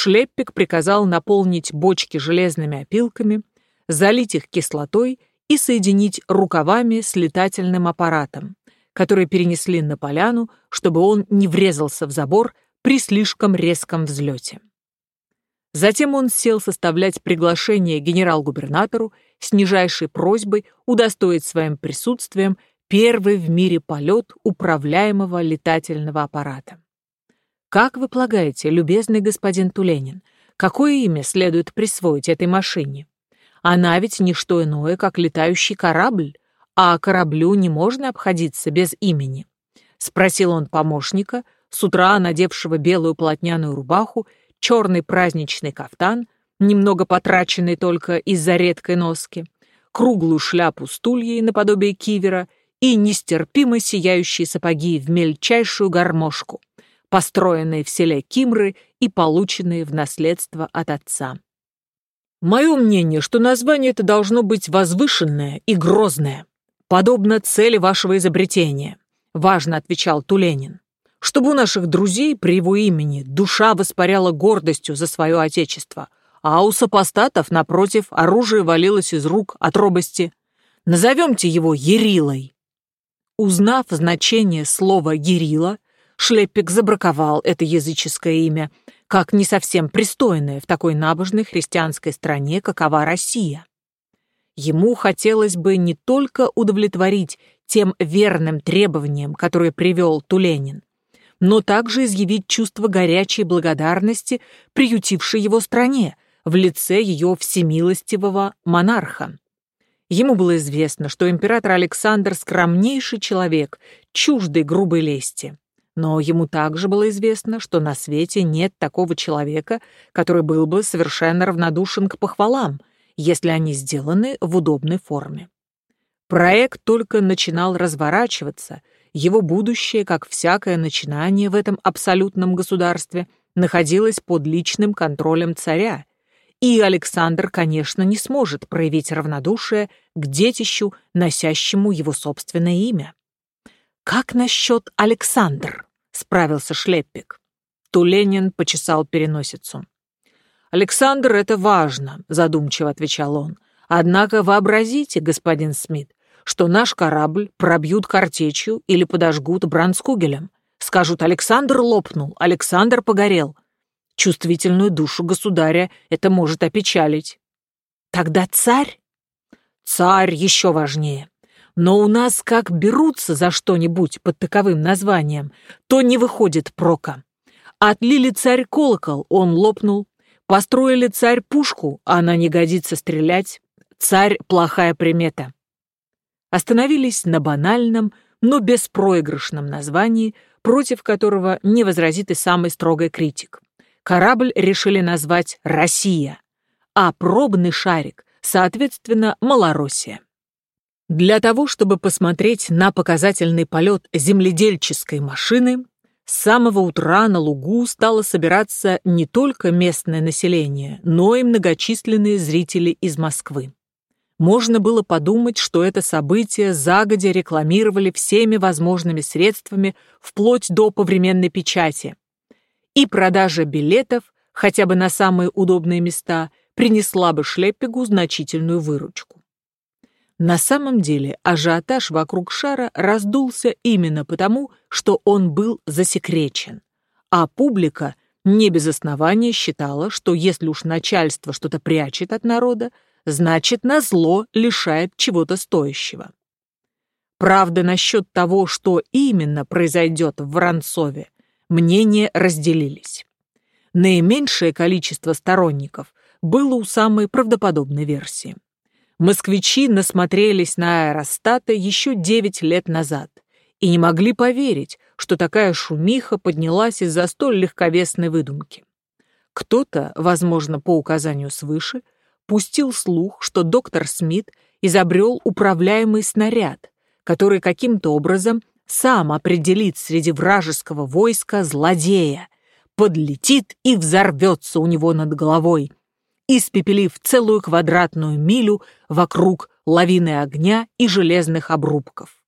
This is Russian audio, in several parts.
Шлеппик приказал наполнить бочки железными опилками, залить их кислотой и соединить рукавами с летательным аппаратом, который перенесли на поляну, чтобы он не врезался в забор при слишком резком взлете. Затем он сел составлять приглашение генерал-губернатору с нижайшей просьбой удостоить своим присутствием первый в мире полет управляемого летательного аппарата. Как вы полагаете, любезный господин Туленин, какое имя следует присвоить этой машине? Она ведь не что иное, как летающий корабль, а кораблю не можно обходиться без имени. Спросил он помощника, с утра надевшего белую полотняную рубаху, черный праздничный кафтан, немного потраченный только из-за редкой носки, круглую шляпу стульей наподобие кивера и нестерпимо сияющие сапоги в мельчайшую гармошку, построенные в селе Кимры и полученные в наследство от отца. Мое мнение, что название это должно быть возвышенное и грозное, подобно цели вашего изобретения, важно отвечал Туленин, чтобы у наших друзей при его имени душа воспаряла гордостью за свое отечество, а у сопостатов, напротив, оружие валилось из рук от робости. Назовемте его Ерилой. Узнав значение слова «Ерила», Шлеппик забраковал это языческое имя, как не совсем пристойное в такой набожной христианской стране, какова Россия. Ему хотелось бы не только удовлетворить тем верным требованиям, которые привел Туленин, но также изъявить чувство горячей благодарности приютившей его стране в лице ее всемилостивого монарха. Ему было известно, что император Александр скромнейший человек, чуждый грубой лести. Но ему также было известно, что на свете нет такого человека, который был бы совершенно равнодушен к похвалам, если они сделаны в удобной форме. Проект только начинал разворачиваться, его будущее, как всякое начинание в этом абсолютном государстве, находилось под личным контролем царя, и Александр, конечно, не сможет проявить равнодушие к детищу, носящему его собственное имя. Как насчет Александр? Справился Шлеппик. Туленин почесал переносицу. «Александр, это важно», — задумчиво отвечал он. «Однако вообразите, господин Смит, что наш корабль пробьют картечью или подожгут бранскугелем. Скажут, Александр лопнул, Александр погорел. Чувствительную душу государя это может опечалить. Тогда царь? Царь еще важнее. Но у нас как берутся за что-нибудь под таковым названием, то не выходит прока. Отлили царь колокол, он лопнул. Построили царь пушку, она не годится стрелять. Царь — плохая примета. Остановились на банальном, но беспроигрышном названии, против которого не возразит и самый строгий критик. Корабль решили назвать «Россия», а пробный шарик, соответственно, «Малороссия». Для того, чтобы посмотреть на показательный полет земледельческой машины, с самого утра на лугу стало собираться не только местное население, но и многочисленные зрители из Москвы. Можно было подумать, что это событие загодя рекламировали всеми возможными средствами вплоть до повременной печати. И продажа билетов, хотя бы на самые удобные места, принесла бы Шлеппигу значительную выручку. На самом деле ажиотаж вокруг шара раздулся именно потому, что он был засекречен. А публика не без основания считала, что если уж начальство что-то прячет от народа, значит, на зло лишает чего-то стоящего. Правда, насчет того, что именно произойдет в Воронцове, мнения разделились. Наименьшее количество сторонников было у самой правдоподобной версии. Москвичи насмотрелись на аэростаты еще девять лет назад и не могли поверить, что такая шумиха поднялась из-за столь легковесной выдумки. Кто-то, возможно, по указанию свыше, пустил слух, что доктор Смит изобрел управляемый снаряд, который каким-то образом сам определит среди вражеского войска злодея, подлетит и взорвется у него над головой, испепелив целую квадратную милю вокруг лавины огня и железных обрубков.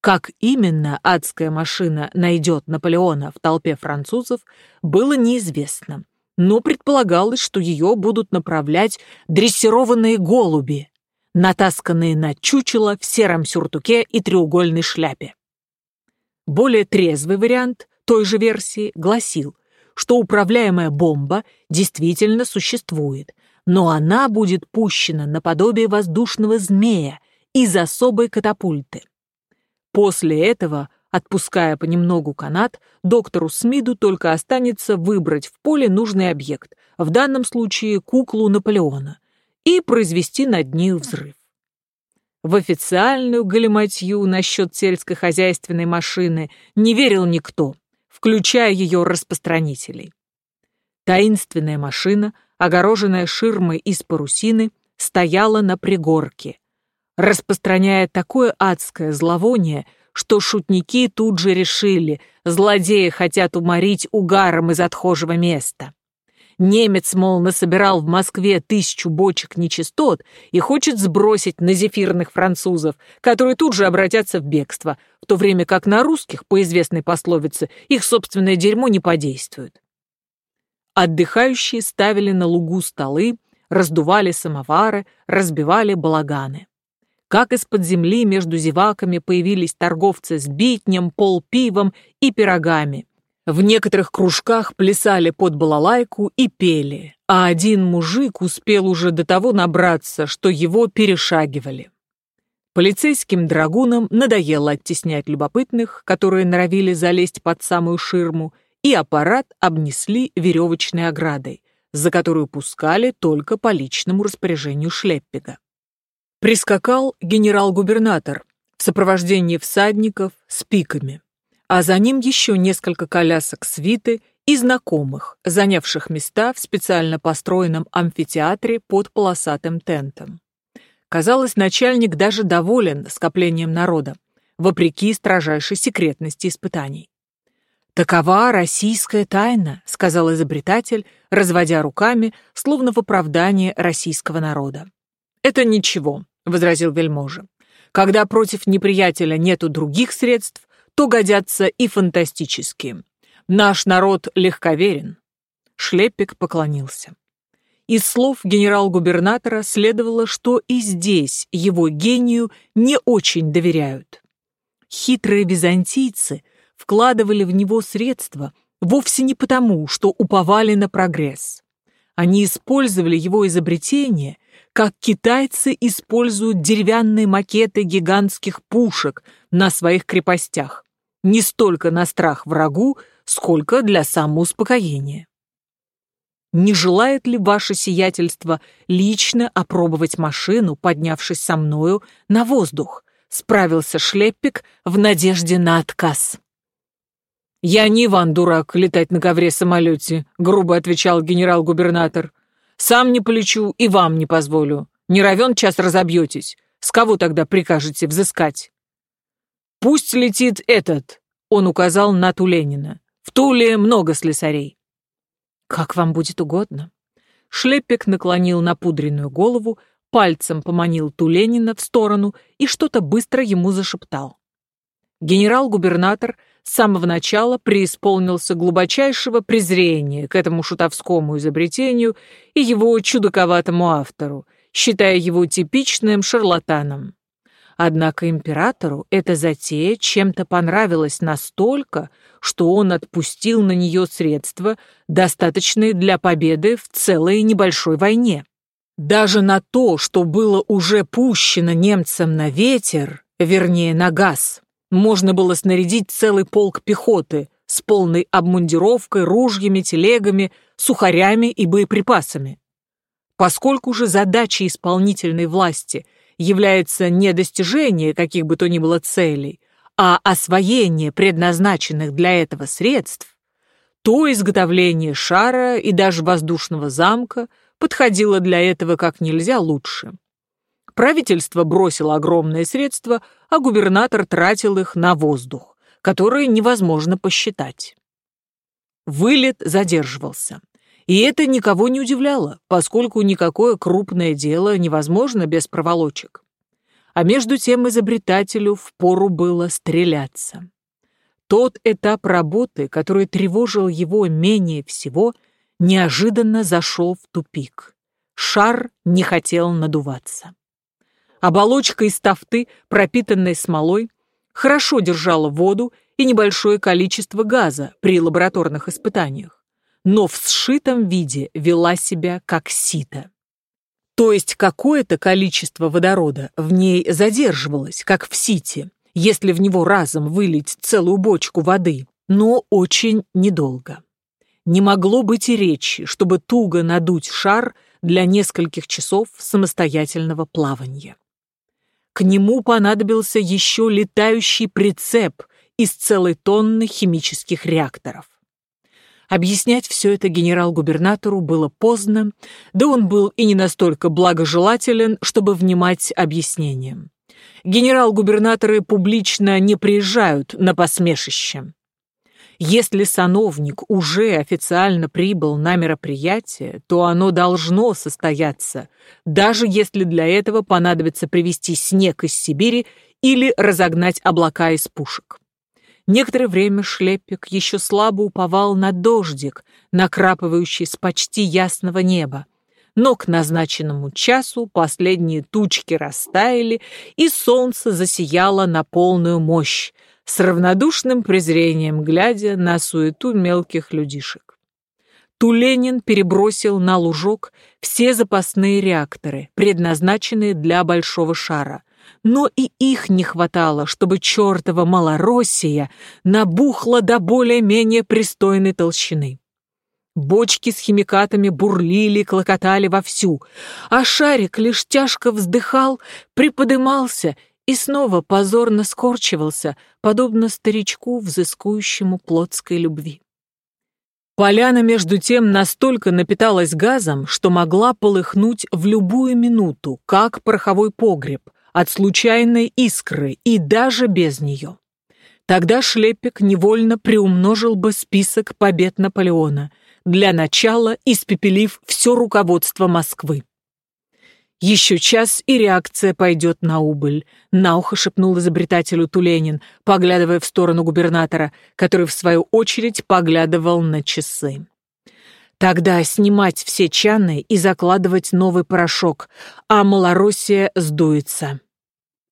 Как именно адская машина найдет Наполеона в толпе французов, было неизвестно, но предполагалось, что ее будут направлять дрессированные голуби, натасканные на чучело в сером сюртуке и треугольной шляпе. Более трезвый вариант той же версии гласил, что управляемая бомба действительно существует, но она будет пущена наподобие воздушного змея из особой катапульты. После этого, отпуская понемногу канат, доктору Смиду только останется выбрать в поле нужный объект, в данном случае куклу Наполеона, и произвести над ней взрыв. В официальную галиматью насчет сельскохозяйственной машины не верил никто, включая ее распространителей. Таинственная машина, огороженная ширмой из парусины, стояла на пригорке, распространяя такое адское зловоние, что шутники тут же решили, злодеи хотят уморить угаром из отхожего места. Немец, мол, насобирал в Москве тысячу бочек нечистот и хочет сбросить на зефирных французов, которые тут же обратятся в бегство, в то время как на русских, по известной пословице, их собственное дерьмо не подействует. Отдыхающие ставили на лугу столы, раздували самовары, разбивали балаганы. Как из-под земли между зеваками появились торговцы с битнем, полпивом и пирогами, в некоторых кружках плясали под балалайку и пели, а один мужик успел уже до того набраться, что его перешагивали. Полицейским драгунам надоело оттеснять любопытных, которые норовили залезть под самую ширму, и аппарат обнесли веревочной оградой, за которую пускали только по личному распоряжению Шлеппига. Прискакал генерал-губернатор в сопровождении всадников с пиками а за ним еще несколько колясок свиты и знакомых, занявших места в специально построенном амфитеатре под полосатым тентом. Казалось, начальник даже доволен скоплением народа, вопреки строжайшей секретности испытаний. «Такова российская тайна», — сказал изобретатель, разводя руками, словно в оправдание российского народа. «Это ничего», — возразил вельможа. «Когда против неприятеля нету других средств, то годятся и фантастические. Наш народ легковерен. Шлеппик поклонился. Из слов генерал-губернатора следовало, что и здесь его гению не очень доверяют. Хитрые византийцы вкладывали в него средства вовсе не потому, что уповали на прогресс. Они использовали его изобретение, как китайцы используют деревянные макеты гигантских пушек на своих крепостях не столько на страх врагу, сколько для самоуспокоения. Не желает ли ваше сиятельство лично опробовать машину, поднявшись со мною на воздух? Справился Шлеппик в надежде на отказ. «Я не Иван, дурак, летать на ковре-самолете», — грубо отвечал генерал-губернатор. «Сам не полечу и вам не позволю. Не равен час разобьетесь. С кого тогда прикажете взыскать?» «Пусть летит этот», — он указал на Туленина. «В Туле много слесарей». «Как вам будет угодно». Шлеппик наклонил напудренную голову, пальцем поманил Туленина в сторону и что-то быстро ему зашептал. Генерал-губернатор с самого начала преисполнился глубочайшего презрения к этому шутовскому изобретению и его чудаковатому автору, считая его типичным шарлатаном. Однако императору эта затея чем-то понравилась настолько, что он отпустил на нее средства, достаточные для победы в целой небольшой войне. Даже на то, что было уже пущено немцам на ветер, вернее на газ, можно было снарядить целый полк пехоты с полной обмундировкой, ружьями, телегами, сухарями и боеприпасами. Поскольку же задача исполнительной власти – является не достижение каких бы то ни было целей, а освоение предназначенных для этого средств, то изготовление шара и даже воздушного замка подходило для этого как нельзя лучше. Правительство бросило огромные средства, а губернатор тратил их на воздух, который невозможно посчитать. Вылет задерживался. И это никого не удивляло, поскольку никакое крупное дело невозможно без проволочек. А между тем изобретателю впору было стреляться. Тот этап работы, который тревожил его менее всего, неожиданно зашел в тупик. Шар не хотел надуваться. Оболочка из тафты, пропитанной смолой, хорошо держала воду и небольшое количество газа при лабораторных испытаниях, но в сшитом виде вела себя как сито. То есть какое-то количество водорода в ней задерживалось, как в сите, если в него разом вылить целую бочку воды, но очень недолго. Не могло быть и речи, чтобы туго надуть шар для нескольких часов самостоятельного плавания. К нему понадобился еще летающий прицеп из целой тонны химических реакторов. Объяснять все это генерал-губернатору было поздно, да он был и не настолько благожелателен, чтобы внимать объяснениям. Генерал-губернаторы публично не приезжают на посмешище. Если сановник уже официально прибыл на мероприятие, то оно должно состояться, даже если для этого понадобится привезти снег из Сибири или разогнать облака из пушек. Некоторое время Шлепик еще слабо уповал на дождик, накрапывающий с почти ясного неба. Но к назначенному часу последние тучки растаяли, и солнце засияло на полную мощь, с равнодушным презрением глядя на суету мелких людишек. Туленин перебросил на лужок все запасные реакторы, предназначенные для большого шара, но и их не хватало, чтобы чертова Малороссия набухла до более-менее пристойной толщины. Бочки с химикатами бурлили, клокотали вовсю, а шарик лишь тяжко вздыхал, приподымался и снова позорно скорчивался, подобно старичку, взыскующему плотской любви. Поляна, между тем, настолько напиталась газом, что могла полыхнуть в любую минуту, как пороховой погреб, от случайной искры и даже без нее. Тогда Шлепик невольно приумножил бы список побед Наполеона, для начала испепелив все руководство Москвы. «Еще час, и реакция пойдет на убыль», — на ухо шепнул изобретателю Туленин, поглядывая в сторону губернатора, который, в свою очередь, поглядывал на часы. Тогда снимать все чаны и закладывать новый порошок, а Малороссия сдуется.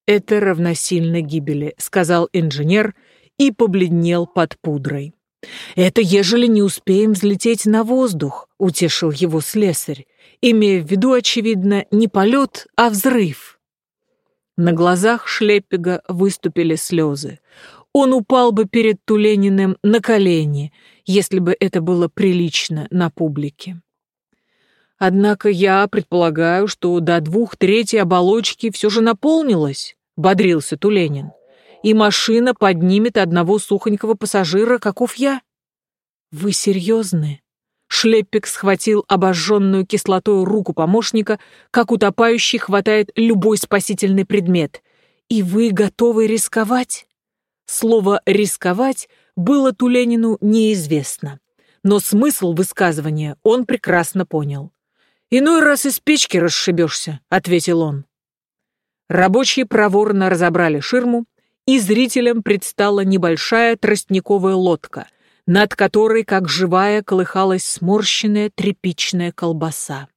Это равносильно гибели, сказал инженер и побледнел под пудрой. Это ежели не успеем взлететь на воздух, утешил его слесарь, имея в виду, очевидно, не полет, а взрыв. На глазах Шлеппега выступили слезы. Он упал бы перед Тулениным на колени, если бы это было прилично на публике. Однако я предполагаю, что до двух третей оболочки все же наполнилось, бодрился Туленин. И машина поднимет одного сухонького пассажира, каков я. Вы серьезны? Шлеппик схватил обожженную кислотой руку помощника, как утопающий хватает любой спасительный предмет. И вы готовы рисковать? Слово «рисковать» было Туленину неизвестно, но смысл высказывания он прекрасно понял. «Иной раз из печки расшибешься», — ответил он. Рабочие проворно разобрали ширму, и зрителям предстала небольшая тростниковая лодка, над которой, как живая, колыхалась сморщенная тряпичная колбаса.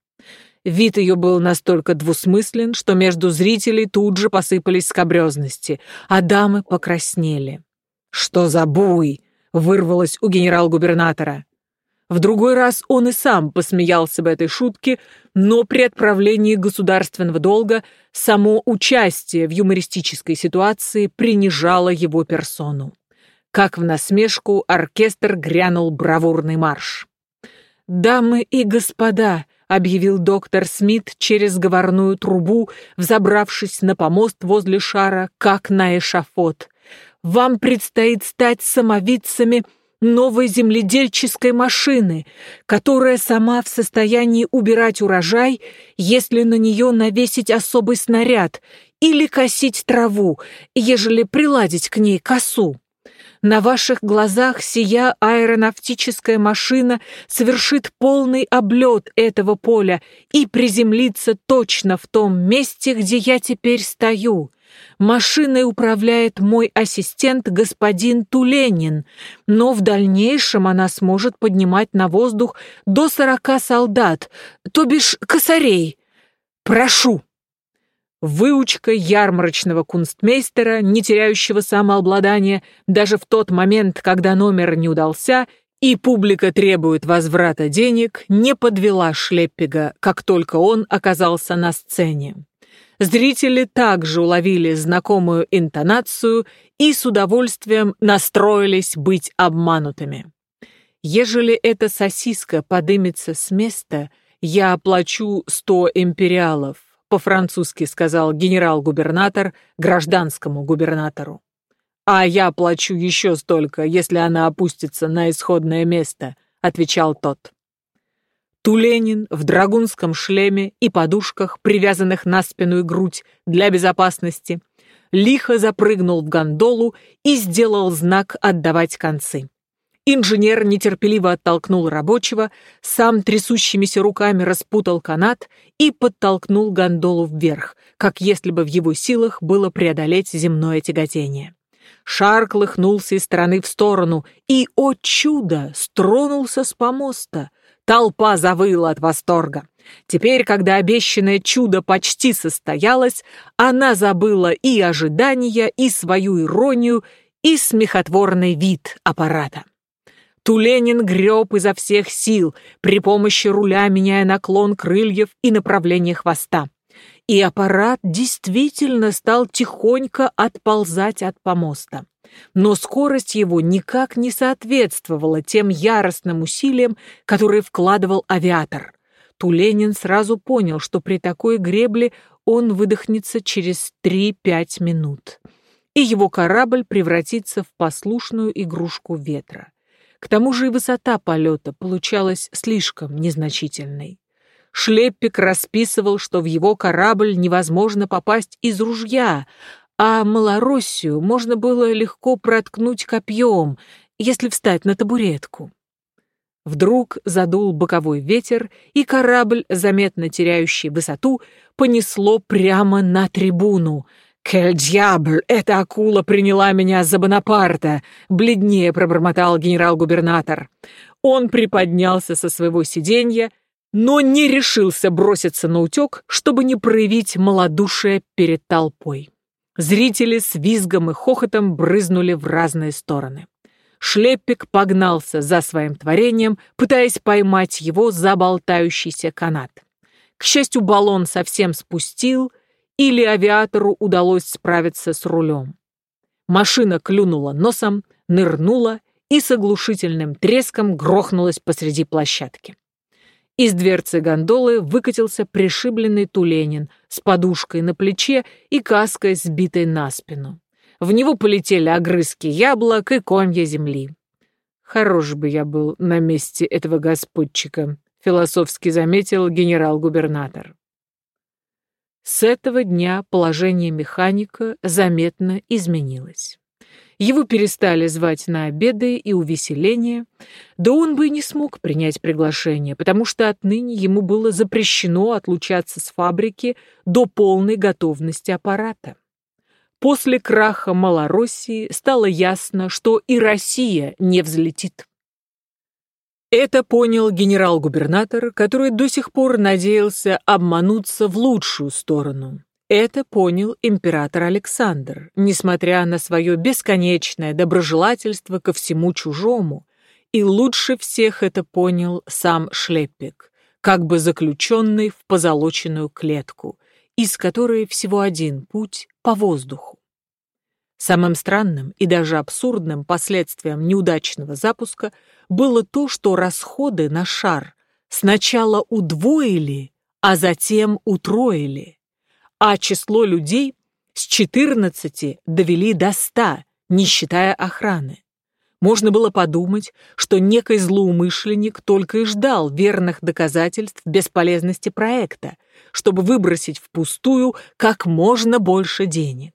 Вид ее был настолько двусмыслен, что между зрителей тут же посыпались скобрезности, а дамы покраснели. «Что за буй?» — вырвалось у генерал-губернатора. В другой раз он и сам посмеялся бы этой шутке, но при отправлении государственного долга само участие в юмористической ситуации принижало его персону. Как в насмешку оркестр грянул бравурный марш. «Дамы и господа», — объявил доктор Смит через говорную трубу, взобравшись на помост возле шара, как на эшафот. «Вам предстоит стать самовидцами», — новой земледельческой машины, которая сама в состоянии убирать урожай, если на нее навесить особый снаряд, или косить траву, ежели приладить к ней косу. На ваших глазах сия аэронавтическая машина совершит полный облет этого поля и приземлится точно в том месте, где я теперь стою — Машиной управляет мой ассистент господин Туленин, но в дальнейшем она сможет поднимать на воздух до сорока солдат, то бишь косарей. Прошу!» Выучка ярмарочного кунстмейстера, не теряющего самообладания даже в тот момент, когда номер не удался, и публика требует возврата денег, не подвела Шлеппига, как только он оказался на сцене. Зрители также уловили знакомую интонацию и с удовольствием настроились быть обманутыми. Ежели эта сосиска подымется с места, я оплачу сто империалов, по-французски сказал генерал-губернатор гражданскому губернатору. А я плачу еще столько, если она опустится на исходное место, отвечал тот. Туленин в драгунском шлеме и подушках, привязанных на спину и грудь для безопасности, лихо запрыгнул в гондолу и сделал знак отдавать концы. Инженер нетерпеливо оттолкнул рабочего, сам трясущимися руками распутал канат и подтолкнул гондолу вверх, как если бы в его силах было преодолеть земное тяготение. Шар клыхнулся из стороны в сторону и, о чудо, стронулся с помоста. Толпа завыла от восторга. Теперь, когда обещанное чудо почти состоялось, она забыла и ожидания, и свою иронию, и смехотворный вид аппарата. Туленин греб изо всех сил, при помощи руля меняя наклон крыльев и направление хвоста. И аппарат действительно стал тихонько отползать от помоста но скорость его никак не соответствовала тем яростным усилиям, которые вкладывал авиатор. Туленин сразу понял, что при такой гребле он выдохнется через 3-5 минут, и его корабль превратится в послушную игрушку ветра. К тому же и высота полета получалась слишком незначительной. Шлеппик расписывал, что в его корабль невозможно попасть из ружья, а Малороссию можно было легко проткнуть копьем, если встать на табуретку. Вдруг задул боковой ветер, и корабль, заметно теряющий высоту, понесло прямо на трибуну. «Кель дьябль, эта акула приняла меня за Бонапарта!» — бледнее пробормотал генерал-губернатор. Он приподнялся со своего сиденья, но не решился броситься на утек, чтобы не проявить малодушие перед толпой. Зрители с визгом и хохотом брызнули в разные стороны. Шлеппик погнался за своим творением, пытаясь поймать его за болтающийся канат. К счастью, баллон совсем спустил, или авиатору удалось справиться с рулем. Машина клюнула носом, нырнула и с оглушительным треском грохнулась посреди площадки. Из дверцы гондолы выкатился пришибленный Туленин с подушкой на плече и каской, сбитой на спину. В него полетели огрызки яблок и комья земли. «Хорош бы я был на месте этого господчика», — философски заметил генерал-губернатор. С этого дня положение механика заметно изменилось. Его перестали звать на обеды и увеселения, да он бы и не смог принять приглашение, потому что отныне ему было запрещено отлучаться с фабрики до полной готовности аппарата. После краха Малороссии стало ясно, что и Россия не взлетит. Это понял генерал-губернатор, который до сих пор надеялся обмануться в лучшую сторону. Это понял император Александр, несмотря на свое бесконечное доброжелательство ко всему чужому, и лучше всех это понял сам Шлеппик, как бы заключенный в позолоченную клетку, из которой всего один путь по воздуху. Самым странным и даже абсурдным последствием неудачного запуска было то, что расходы на шар сначала удвоили, а затем утроили а число людей с 14 довели до 100, не считая охраны. Можно было подумать, что некий злоумышленник только и ждал верных доказательств бесполезности проекта, чтобы выбросить впустую как можно больше денег.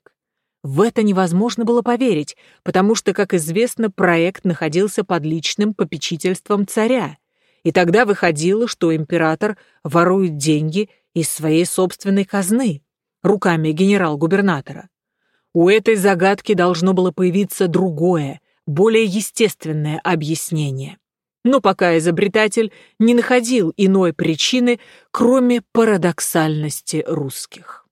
В это невозможно было поверить, потому что, как известно, проект находился под личным попечительством царя, и тогда выходило, что император ворует деньги из своей собственной казны руками генерал-губернатора. У этой загадки должно было появиться другое, более естественное объяснение. Но пока изобретатель не находил иной причины, кроме парадоксальности русских.